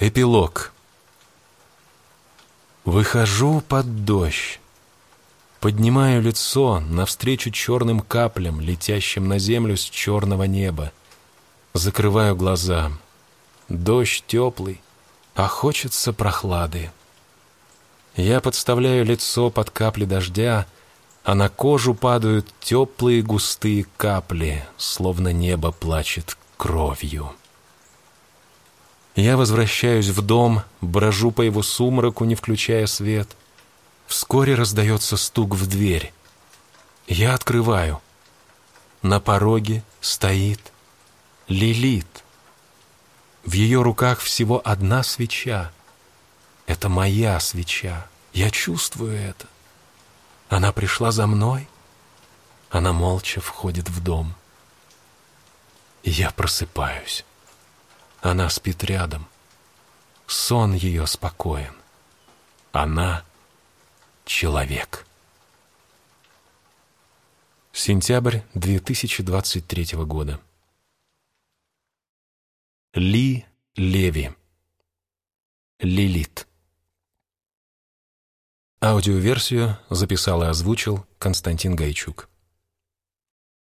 Эпилог. Выхожу под дождь. Поднимаю лицо навстречу черным каплям, летящим на землю с черного неба. Закрываю глаза. Дождь теплый, а хочется прохлады. Я подставляю лицо под капли дождя, а на кожу падают теплые густые капли, словно небо плачет кровью. Я возвращаюсь в дом, брожу по его сумраку, не включая свет. Вскоре раздается стук в дверь. Я открываю. На пороге стоит Лилит. В ее руках всего одна свеча. Это моя свеча. Я чувствую это. Она пришла за мной. Она молча входит в дом. Я просыпаюсь. Она спит рядом. Сон ее спокоен. Она — человек. Сентябрь 2023 года. Ли Леви. Лилит. Аудиоверсию записал и озвучил Константин Гайчук.